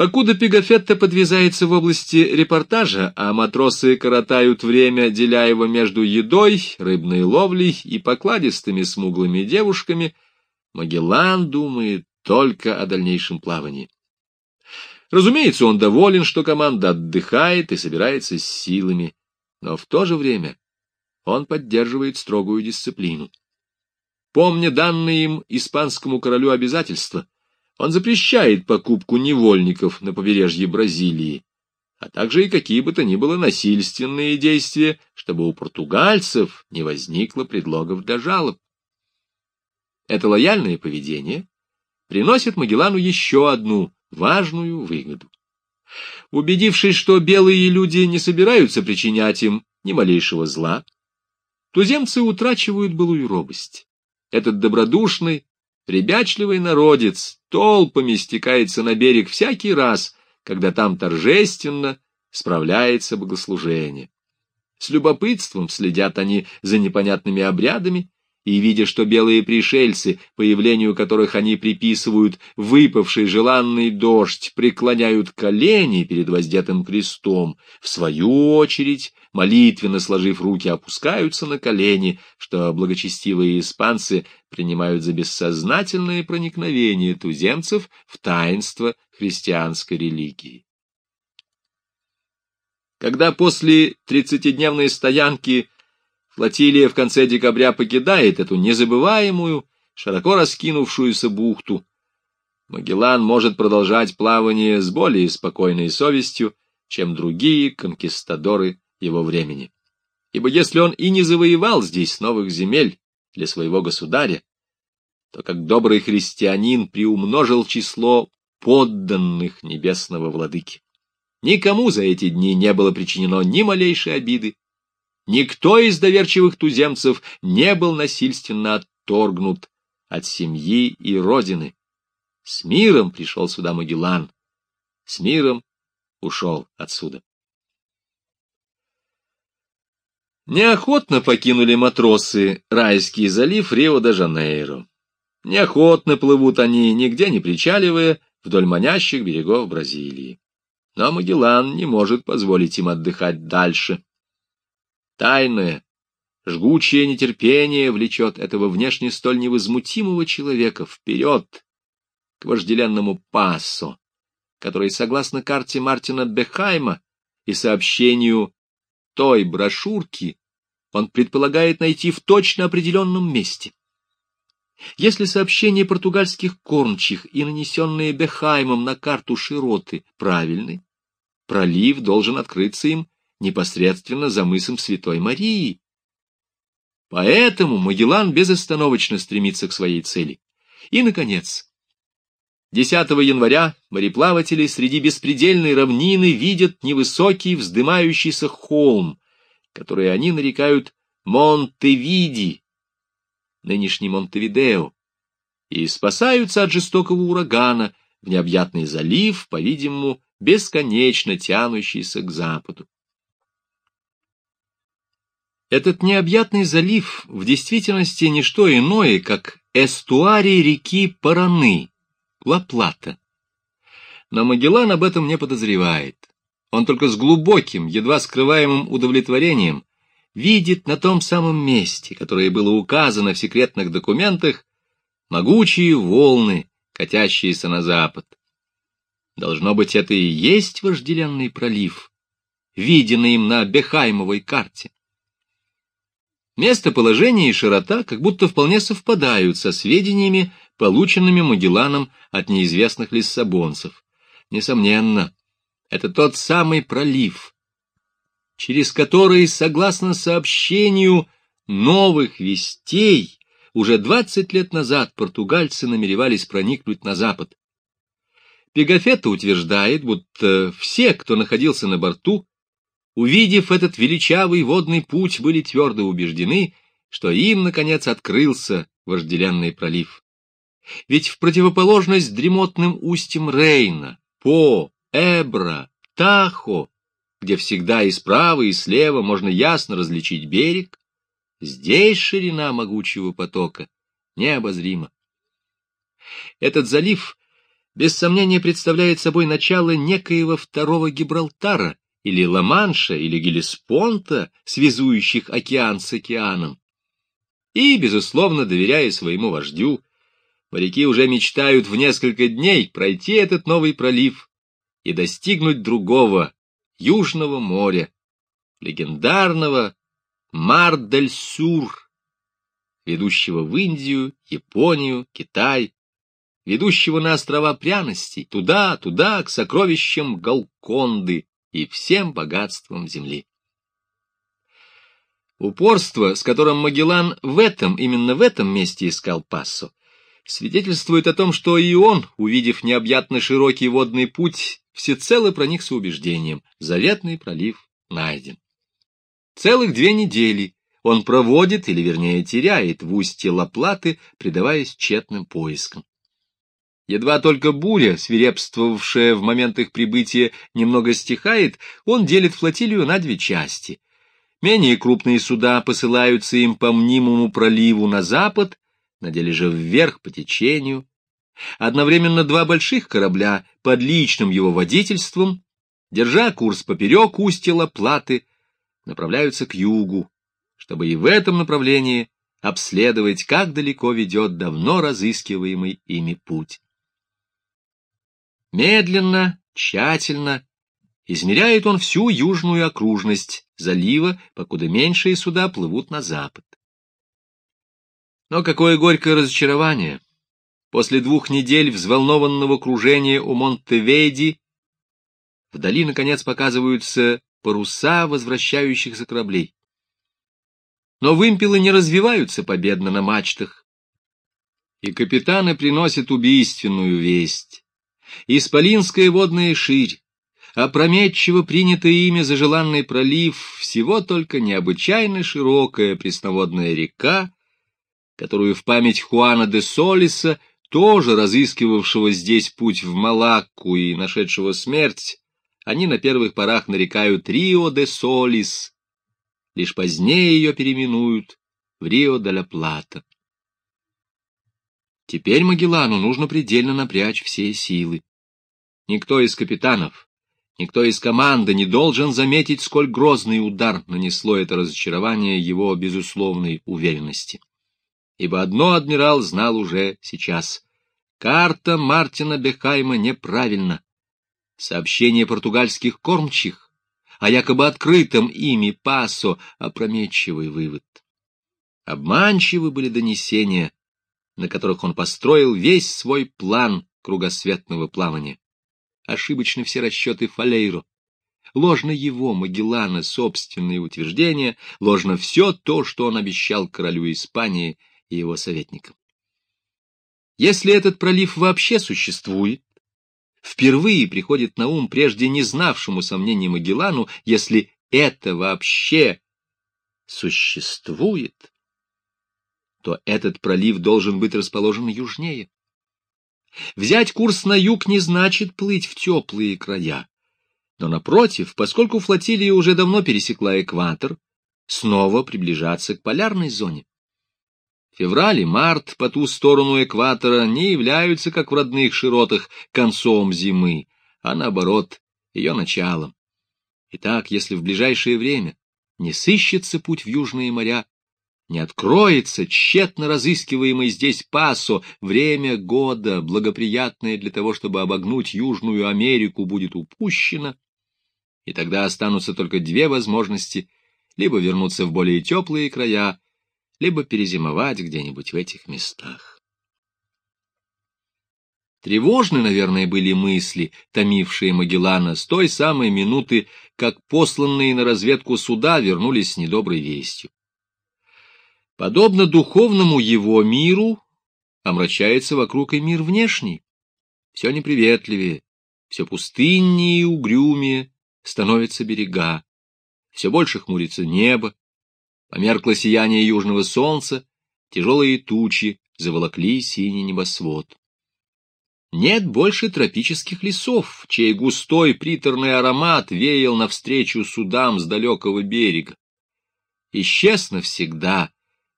Покуда Пигафетто подвязается в области репортажа, а матросы коротают время, деля его между едой, рыбной ловлей и покладистыми смуглыми девушками, Магеллан думает только о дальнейшем плавании. Разумеется, он доволен, что команда отдыхает и собирается с силами, но в то же время он поддерживает строгую дисциплину. Помня данные им испанскому королю обязательства, он запрещает покупку невольников на побережье Бразилии, а также и какие бы то ни было насильственные действия, чтобы у португальцев не возникло предлогов для жалоб. Это лояльное поведение приносит Магеллану еще одну важную выгоду. Убедившись, что белые люди не собираются причинять им ни малейшего зла, туземцы утрачивают былую робость. Этот добродушный, ребячливый народец толпами стекается на берег всякий раз, когда там торжественно справляется богослужение. С любопытством следят они за непонятными обрядами и, видя, что белые пришельцы, появлению которых они приписывают выпавший желанный дождь, преклоняют колени перед воздетым крестом, в свою очередь, молитвенно сложив руки, опускаются на колени, что благочестивые испанцы принимают за бессознательное проникновение туземцев в таинство христианской религии. Когда после тридцатидневной стоянки Флотилия в конце декабря покидает эту незабываемую, широко раскинувшуюся бухту. Магеллан может продолжать плавание с более спокойной совестью, чем другие конкистадоры его времени. Ибо если он и не завоевал здесь новых земель для своего государя, то как добрый христианин приумножил число подданных небесного владыки. Никому за эти дни не было причинено ни малейшей обиды, Никто из доверчивых туземцев не был насильственно отторгнут от семьи и родины. С миром пришел сюда Магеллан, с миром ушел отсюда. Неохотно покинули матросы райский залив Рио-де-Жанейро. Неохотно плывут они, нигде не причаливая, вдоль манящих берегов Бразилии. Но Магеллан не может позволить им отдыхать дальше. Тайное, жгучее нетерпение влечет этого внешне столь невозмутимого человека вперед к вожделенному пассо, который, согласно карте Мартина Бехайма и сообщению той брошюрки, он предполагает найти в точно определенном месте. Если сообщения португальских кормчих и нанесенные Бехаймом на карту широты правильны, пролив должен открыться им непосредственно за мысом Святой Марии. Поэтому Магеллан безостановочно стремится к своей цели. И, наконец, 10 января мореплаватели среди беспредельной равнины видят невысокий вздымающийся холм, который они нарекают Монтевиди, нынешний Монтевидео, и спасаются от жестокого урагана в необъятный залив, по-видимому, бесконечно тянущийся к западу. Этот необъятный залив в действительности не что иное, как эстуарий реки Параны, Ла-Плата. Но Магеллан об этом не подозревает. Он только с глубоким, едва скрываемым удовлетворением видит на том самом месте, которое было указано в секретных документах, могучие волны, катящиеся на запад. Должно быть, это и есть вожделенный пролив, виденный им на Бехаймовой карте. Местоположение и широта как будто вполне совпадают со сведениями, полученными Магелланом от неизвестных лиссабонцев. Несомненно, это тот самый пролив, через который, согласно сообщению новых вестей, уже двадцать лет назад португальцы намеревались проникнуть на запад. Пегафетто утверждает, будто все, кто находился на борту, увидев этот величавый водный путь, были твердо убеждены, что им, наконец, открылся вожделенный пролив. Ведь в противоположность дремотным устьям Рейна, По, Эбра, Тахо, где всегда и справа, и слева можно ясно различить берег, здесь ширина могучего потока необозрима. Этот залив без сомнения представляет собой начало некоего второго Гибралтара, или Ла-Манша, или Гелеспонта, связующих океан с океаном. И, безусловно, доверяя своему вождю, моряки уже мечтают в несколько дней пройти этот новый пролив и достигнуть другого, Южного моря, легендарного Мар-дель-Сур, ведущего в Индию, Японию, Китай, ведущего на острова пряностей, туда, туда, к сокровищам Галконды и всем богатствам земли. Упорство, с которым Магеллан в этом, именно в этом месте искал Пассо, свидетельствует о том, что и он, увидев необъятно широкий водный путь, всецело проникся убеждением — заветный пролив найден. Целых две недели он проводит, или вернее теряет, в устье Лаплаты, предаваясь тщетным поискам. Едва только буря, свирепствовавшая в момент их прибытия, немного стихает, он делит флотилию на две части. Менее крупные суда посылаются им по мнимому проливу на запад, на деле же вверх по течению. Одновременно два больших корабля под личным его водительством, держа курс поперек устья Ла-Платы, направляются к югу, чтобы и в этом направлении обследовать, как далеко ведет давно разыскиваемый ими путь. Медленно, тщательно измеряет он всю южную окружность залива, покуда меньшие суда плывут на запад. Но какое горькое разочарование! После двух недель взволнованного кружения у Монтевейди вдали, наконец, показываются паруса возвращающихся кораблей. Но вымпелы не развиваются победно на мачтах, и капитаны приносят убийственную весть. Исполинская водная ширь, опрометчиво принятое имя за желанный пролив, всего только необычайно широкая пресноводная река, которую в память Хуана де Солиса, тоже разыскивавшего здесь путь в Малакку и нашедшего смерть, они на первых порах нарекают Рио де Солис, лишь позднее ее переименуют в Рио де ла Плата. Теперь Магеллану нужно предельно напрячь все силы. Никто из капитанов, никто из команды не должен заметить, сколь грозный удар нанесло это разочарование его безусловной уверенности. Ибо одно адмирал знал уже сейчас. Карта Мартина Бехайма неправильна. Сообщение португальских кормчих о якобы открытом ими пасо — опрометчивый вывод. Обманчивы были донесения, на которых он построил весь свой план кругосветного плавания. Ошибочны все расчеты Фалейро. Ложно его, Магеллана, собственные утверждения, ложно все то, что он обещал королю Испании и его советникам. Если этот пролив вообще существует, впервые приходит на ум прежде не знавшему сомнений Магеллану, если это вообще существует, то этот пролив должен быть расположен южнее. Взять курс на юг не значит плыть в теплые края. Но, напротив, поскольку флотилия уже давно пересекла экватор, снова приближаться к полярной зоне. Февраль и март по ту сторону экватора не являются, как в родных широтах, концом зимы, а наоборот, ее началом. Итак, если в ближайшее время не сыщется путь в южные моря, не откроется тщетно разыскиваемый здесь пасо, время года, благоприятное для того, чтобы обогнуть Южную Америку, будет упущено, и тогда останутся только две возможности — либо вернуться в более теплые края, либо перезимовать где-нибудь в этих местах. Тревожны, наверное, были мысли, томившие Магеллана с той самой минуты, как посланные на разведку суда вернулись с недоброй вестью. Подобно духовному его миру, омрачается вокруг и мир внешний. Все неприветливее, все пустыннее и угрюмее становятся берега, все больше хмурится небо, Померкло сияние южного солнца, тяжелые тучи заволокли синий небосвод. Нет больше тропических лесов, чей густой приторный аромат веял навстречу судам с далекого берега. Исчез навсегда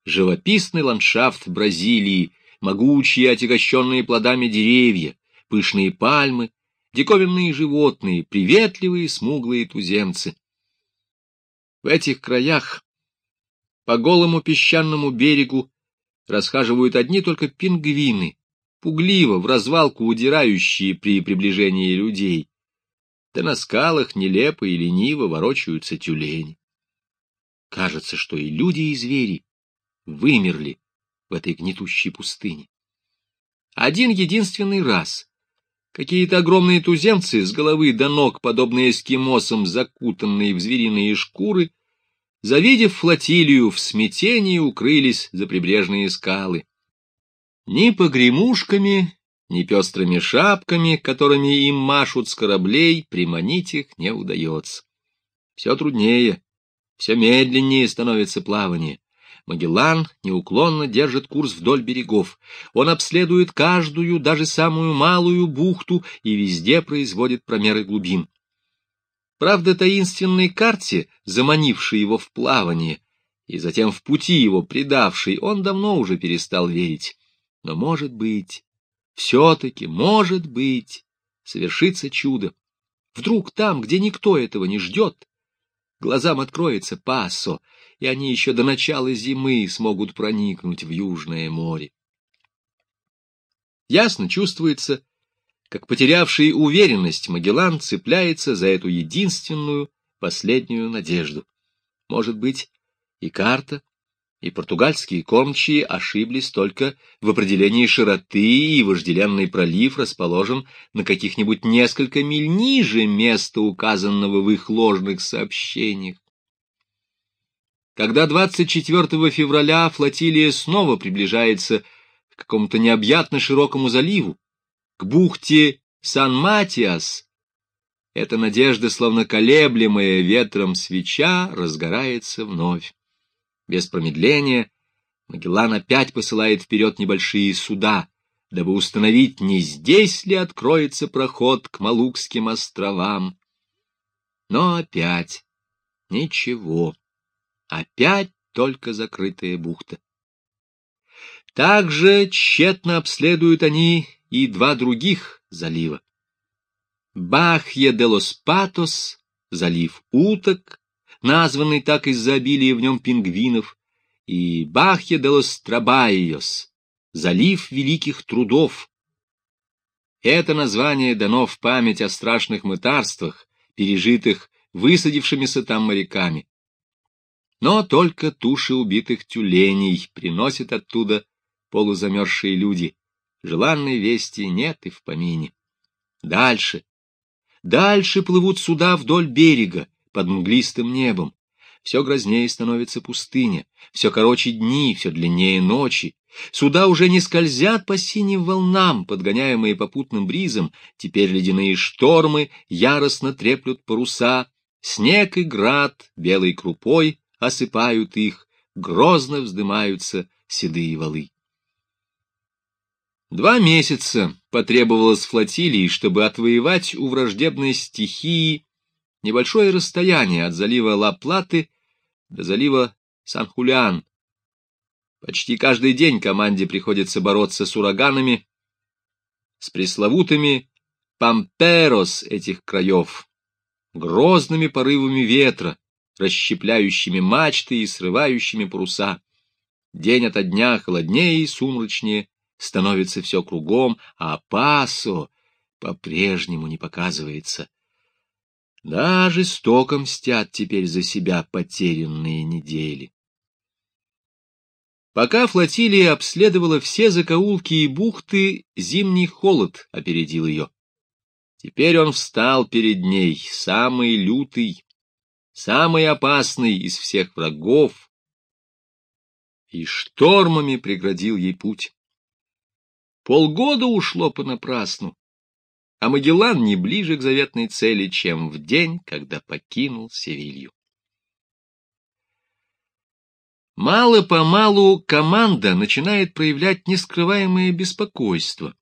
живописный ландшафт Бразилии, могучие отягощенные плодами деревья, пышные пальмы, диковинные животные, приветливые смуглые туземцы. В этих краях по голому песчаному берегу расхаживают одни только пингвины, пугливо в развалку удирающие при приближении людей. Да на скалах нелепо и лениво ворочаются тюлени. Кажется, что и люди, и звери вымерли в этой гнетущей пустыне. Один единственный раз какие-то огромные туземцы с головы до ног, подобные эскимосам, закутанные в звериные шкуры, завидев флотилию, в смятении укрылись за прибрежные скалы. Ни погремушками, ни пестрыми шапками, которыми им машут с кораблей, приманить их не удается. Все труднее, все медленнее становится плавание. Магеллан неуклонно держит курс вдоль берегов. Он обследует каждую, даже самую малую бухту и везде производит промеры глубин. Правда, таинственной карте, заманившей его в плавание, и затем в пути его предавшей, он давно уже перестал верить. Но, может быть, все-таки, может быть, совершится чудо. Вдруг там, где никто этого не ждет, глазам откроется Пассо, и они еще до начала зимы смогут проникнуть в Южное море. Ясно чувствуется, как потерявший уверенность Магеллан цепляется за эту единственную, последнюю надежду. Может быть, и карта, и португальские кормчие ошиблись только в определении широты, и вожделенный пролив расположен на каких-нибудь несколько миль ниже места, указанного в их ложных сообщениях. Когда 24 февраля флотилия снова приближается к какому-то необъятно широкому заливу, к бухте Сан-Матиас, эта надежда, словно колеблемая ветром свеча, разгорается вновь. Без промедления Магеллан опять посылает вперед небольшие суда, дабы установить, не здесь ли откроется проход к Малукским островам. Но опять ничего. Опять только закрытая бухта. Также тщетно обследуют они и два других залива. Бахье де лос Патос, залив уток, названный так из-за обилия в нем пингвинов, и Бахье де лос Трабайос, залив великих трудов. Это название дано в память о страшных мытарствах, пережитых высадившимися там моряками. Но только туши убитых тюленей приносят оттуда полузамерзшие люди. Желанной вести нет и в помине. Дальше. Дальше плывут суда вдоль берега, под мглистым небом. Все грознее становится пустыня, все короче дни, все длиннее ночи. Суда уже не скользят по синим волнам, подгоняемые попутным бризом. Теперь ледяные штормы яростно треплют паруса. Снег и град белой крупой осыпают их, грозно вздымаются седые валы. Два месяца потребовалось флотилии, чтобы отвоевать у враждебной стихии небольшое расстояние от залива Ла-Платы до залива Сан-Хулиан. Почти каждый день команде приходится бороться с ураганами, с пресловутыми памперос этих краев, грозными порывами ветра, расщепляющими мачты и срывающими паруса. День ото дня холоднее и сумрачнее становится все кругом, а Пасо по-прежнему не показывается. Даже стоком мстят теперь за себя потерянные недели. Пока флотилия обследовала все закоулки и бухты, зимний холод опередил ее. Теперь он встал перед ней, самый лютый, самый опасный из всех врагов, и штормами преградил ей путь. Полгода ушло понапрасну, а Магеллан не ближе к заветной цели, чем в день, когда покинул Севилью. Мало-помалу команда начинает проявлять нескрываемое беспокойство.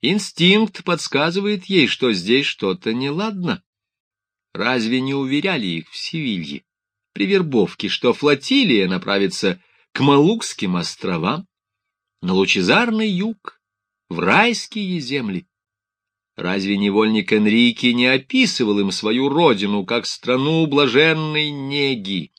Инстинкт подсказывает ей, что здесь что-то неладно. Разве не уверяли их в Севилье при вербовке, что флотилия направится к Малукским островам, на лучезарный юг, в райские земли? Разве невольник Энрике не описывал им свою родину как страну блаженной неги,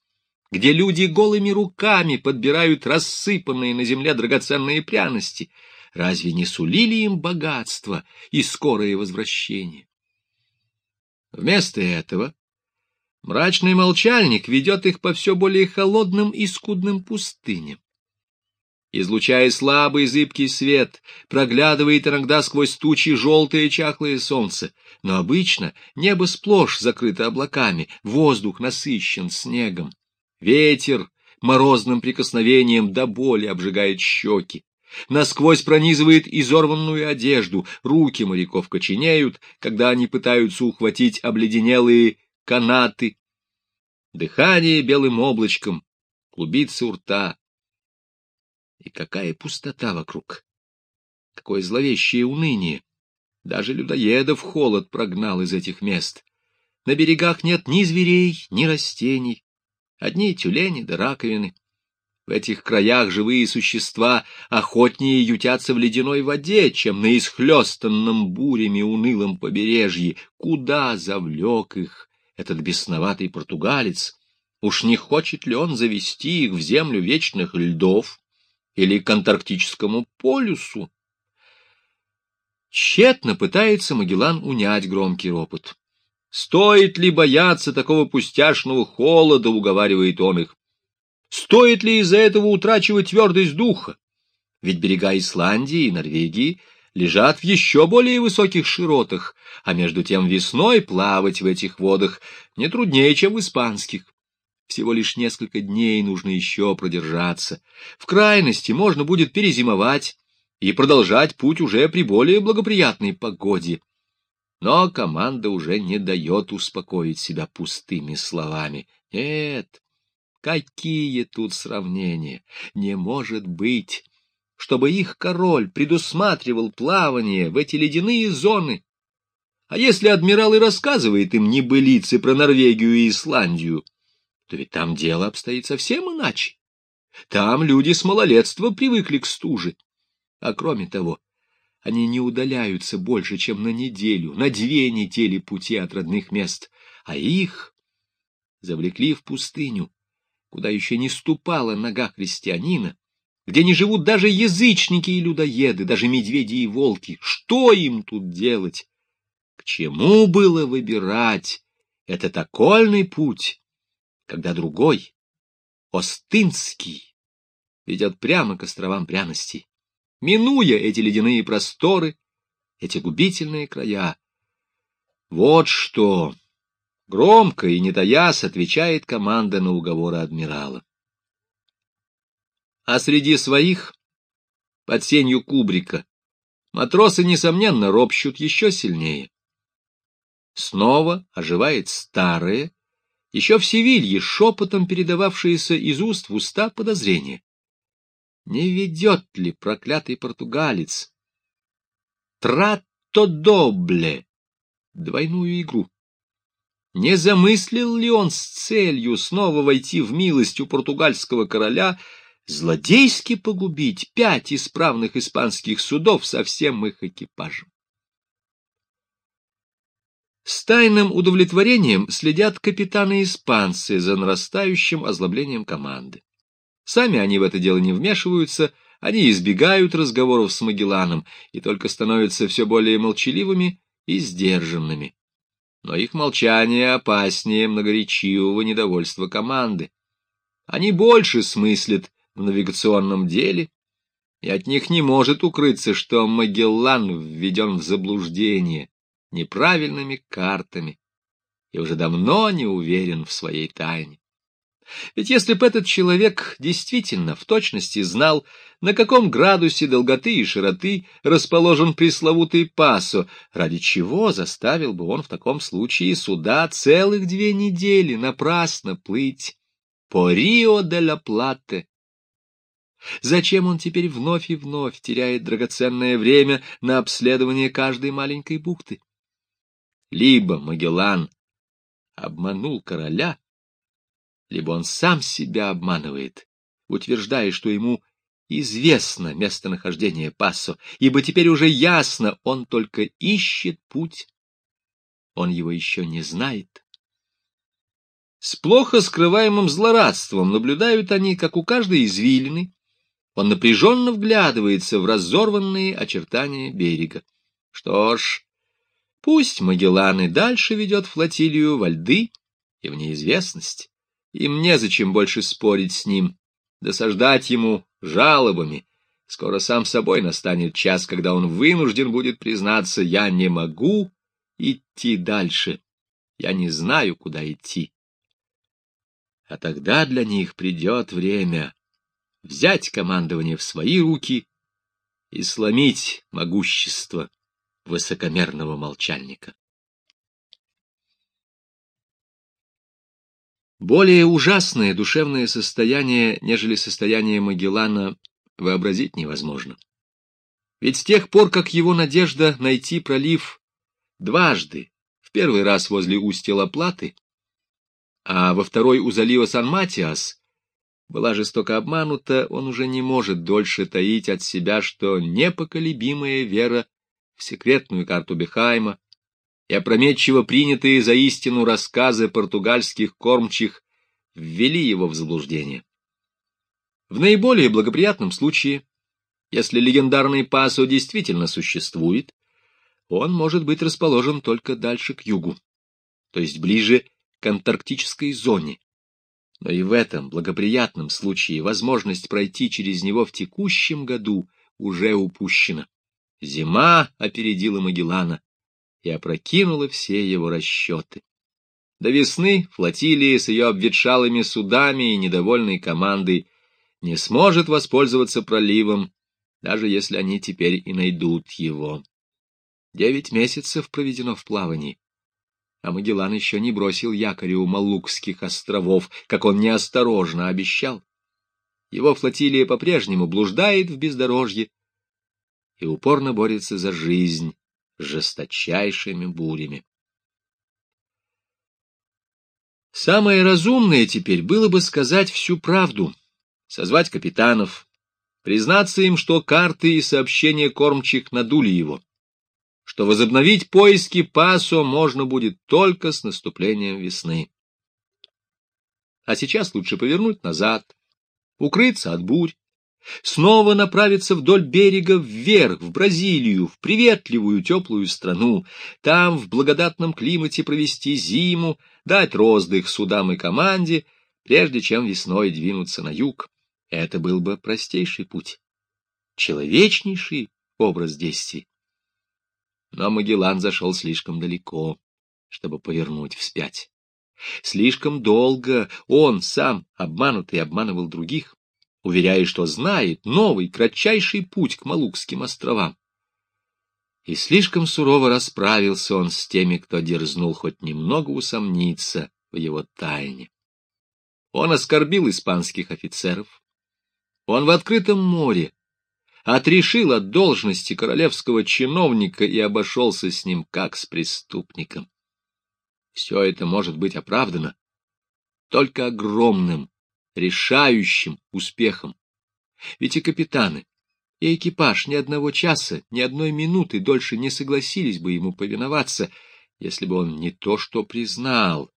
где люди голыми руками подбирают рассыпанные на земле драгоценные пряности? Разве не сулили им богатство и скорое возвращение? Вместо этого мрачный молчальник ведет их по все более холодным и скудным пустыням излучая слабый зыбкий свет, проглядывает иногда сквозь тучи желтое чахлое солнце, но обычно небо сплошь закрыто облаками, воздух насыщен снегом. Ветер морозным прикосновением до боли обжигает щеки. Насквозь пронизывает изорванную одежду, руки моряков коченеют, когда они пытаются ухватить обледенелые канаты. Дыхание белым облачком клубится у рта, и какая пустота вокруг! Какое зловещее уныние! Даже людоедов холод прогнал из этих мест. На берегах нет ни зверей, ни растений. Одни тюлени да раковины. В этих краях живые существа охотнее ютятся в ледяной воде, чем на исхлестанном бурями унылом побережье. Куда завлек их этот бесноватый португалец? Уж не хочет ли он завести их в землю вечных льдов? Или к Антарктическому полюсу. Тщетно пытается Магеллан унять громкий ропот. Стоит ли бояться такого пустяшного холода, уговаривает он их. Стоит ли из-за этого утрачивать твердость духа? Ведь берега Исландии и Норвегии лежат в еще более высоких широтах, а между тем весной плавать в этих водах не труднее, чем в испанских. Всего лишь несколько дней нужно еще продержаться. В крайности можно будет перезимовать и продолжать путь уже при более благоприятной погоде. Но команда уже не дает успокоить себя пустыми словами. Нет, какие тут сравнения? Не может быть, чтобы их король предусматривал плавание в эти ледяные зоны. А если адмирал и рассказывает им небылицы про Норвегию и Исландию, то ведь там дело обстоит совсем иначе. Там люди с малолетства привыкли к стуже. А кроме того, они не удаляются больше, чем на неделю, на две недели пути от родных мест, а их завлекли в пустыню, куда еще не ступала нога христианина, где не живут даже язычники и людоеды, даже медведи и волки. Что им тут делать? К чему было выбирать этот окольный путь, когда другой, Остынский, ведет прямо к островам пряностей, минуя эти ледяные просторы, эти губительные края. Вот что! Громко и не таясь отвечает команда на уговоры адмирала. А среди своих, под сенью кубрика, матросы, несомненно, ропщут еще сильнее. Снова оживает старое, еще в Севилье шепотом передававшиеся из уст в уста подозрения. Не ведет ли проклятый португалец тратто добле двойную игру? Не замыслил ли он с целью снова войти в милость у португальского короля, злодейски погубить пять исправных испанских судов со всем их экипажем? С тайным удовлетворением следят капитаны-испанцы за нарастающим озлоблением команды. Сами они в это дело не вмешиваются, они избегают разговоров с Магелланом и только становятся все более молчаливыми и сдержанными. Но их молчание опаснее многоречивого недовольства команды. Они больше смыслят в навигационном деле, и от них не может укрыться, что Магеллан введен в заблуждение неправильными картами и уже давно не уверен в своей тайне. Ведь если бы этот человек действительно в точности знал, на каком градусе долготы и широты расположен пресловутый пасо, ради чего заставил бы он в таком случае суда целых две недели напрасно плыть по Рио-де-ла-Плате? Зачем он теперь вновь и вновь теряет драгоценное время на обследование каждой маленькой бухты? Либо Магеллан обманул короля, либо он сам себя обманывает, утверждая, что ему известно местонахождение Пассо, ибо теперь уже ясно, он только ищет путь. Он его еще не знает. С плохо скрываемым злорадством наблюдают они, как у каждой извилины, он напряженно вглядывается в разорванные очертания берега. Что ж, пусть Магеллан и дальше ведет флотилию во льды и в неизвестность. Им незачем больше спорить с ним, досаждать ему жалобами. Скоро сам собой настанет час, когда он вынужден будет признаться, я не могу идти дальше, я не знаю, куда идти. А тогда для них придет время взять командование в свои руки и сломить могущество высокомерного молчальника. Более ужасное душевное состояние, нежели состояние Магеллана, вообразить невозможно. Ведь с тех пор, как его надежда найти пролив дважды, в первый раз возле устья Лаплаты, а во второй у залива Сан-Матиас, была жестоко обманута, он уже не может дольше таить от себя, что непоколебимая вера секретную карту Бехайма, и опрометчиво принятые за истину рассказы португальских кормчих ввели его в заблуждение. В наиболее благоприятном случае, если легендарный Пасо действительно существует, он может быть расположен только дальше к югу, то есть ближе к антарктической зоне. Но и в этом благоприятном случае возможность пройти через него в текущем году уже упущена. Зима опередила Магеллана, и опрокинула все его расчеты. До весны флотилия с ее обветшалыми судами и недовольной командой не сможет воспользоваться проливом, даже если они теперь и найдут его. Девять месяцев проведено в плавании, а Магеллан еще не бросил якоря у Малукских островов, как он неосторожно обещал. Его флотилия по-прежнему блуждает в бездорожье и упорно борется за жизнь, жесточайшими бурями. Самое разумное теперь было бы сказать всю правду, созвать капитанов, признаться им, что карты и сообщения кормчих надули его, что возобновить поиски Пасо можно будет только с наступлением весны. А сейчас лучше повернуть назад, укрыться от бурь, снова направиться вдоль берега вверх, в Бразилию, в приветливую теплую страну, там в благодатном климате провести зиму, дать роздых судам и команде, прежде чем весной двинуться на юг. Это был бы простейший путь, человечнейший образ действий. Но Магеллан зашел слишком далеко, чтобы повернуть вспять. Слишком долго он сам, обманутый, обманывал других уверяя, что знает новый, кратчайший путь к Малукским островам. И слишком сурово расправился он с теми, кто дерзнул хоть немного усомниться в его тайне. Он оскорбил испанских офицеров. Он в открытом море отрешил от должности королевского чиновника и обошелся с ним как с преступником. Все это может быть оправдано только огромным решающим успехом. Ведь и капитаны, и экипаж ни одного часа, ни одной минуты дольше не согласились бы ему повиноваться, если бы он не то что признал.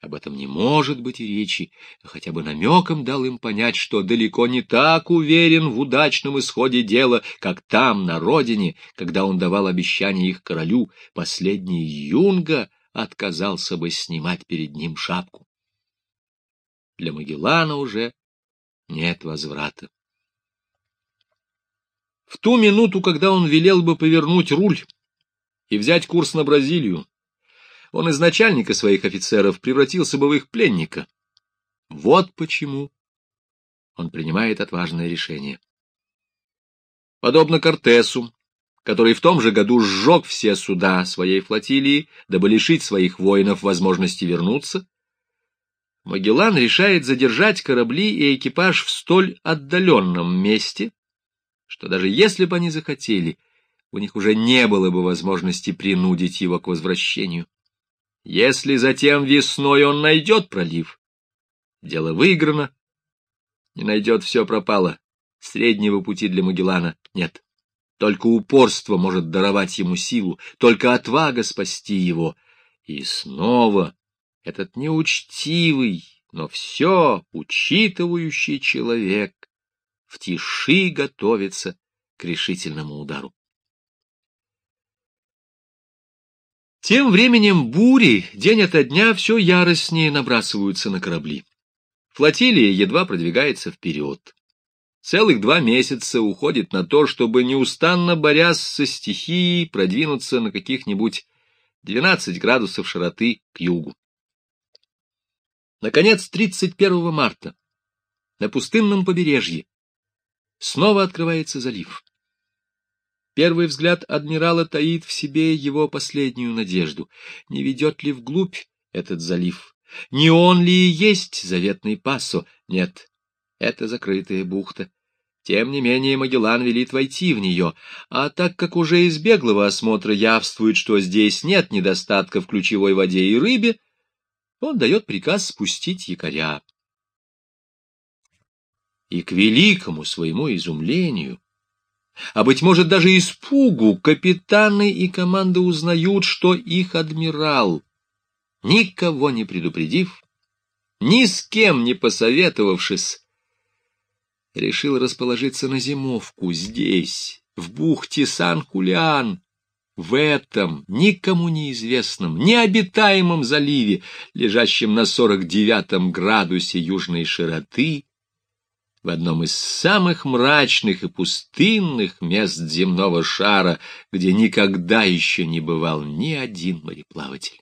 Об этом не может быть и речи, а хотя бы намеком дал им понять, что далеко не так уверен в удачном исходе дела, как там, на родине, когда он давал обещание их королю, последний юнга отказался бы снимать перед ним шапку для Магеллана уже нет возврата. В ту минуту, когда он велел бы повернуть руль и взять курс на Бразилию, он из начальника своих офицеров превратился бы в их пленника. Вот почему он принимает отважное решение. Подобно Кортесу, который в том же году сжег все суда своей флотилии, дабы лишить своих воинов возможности вернуться, Магеллан решает задержать корабли и экипаж в столь отдаленном месте, что даже если бы они захотели, у них уже не было бы возможности принудить его к возвращению. Если затем весной он найдет пролив, дело выиграно, не найдет, все пропало. Среднего пути для Магеллана нет. Только упорство может даровать ему силу, только отвага спасти его. И снова этот неучтивый, но все учитывающий человек в тиши готовится к решительному удару. Тем временем бури день ото дня все яростнее набрасываются на корабли. Флотилия едва продвигается вперед. Целых два месяца уходит на то, чтобы неустанно борясь со стихией продвинуться на каких-нибудь 12 градусов широты к югу. Наконец, 31 марта на пустынном побережье снова открывается залив. Первый взгляд адмирала таит в себе его последнюю надежду. Не ведет ли вглубь этот залив? Не он ли и есть заветный пассо? Нет, это закрытая бухта. Тем не менее Магеллан велит войти в нее, а так как уже из беглого осмотра явствует, что здесь нет недостатка в ключевой воде и рыбе, он дает приказ спустить якоря. И к великому своему изумлению, а, быть может, даже испугу, капитаны и команда узнают, что их адмирал, никого не предупредив, ни с кем не посоветовавшись, решил расположиться на зимовку здесь, в бухте Сан-Хулиан, в этом никому неизвестном, необитаемом заливе, лежащем на сорок девятом градусе южной широты, в одном из самых мрачных и пустынных мест земного шара, где никогда еще не бывал ни один мореплаватель.